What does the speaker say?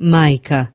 Maika.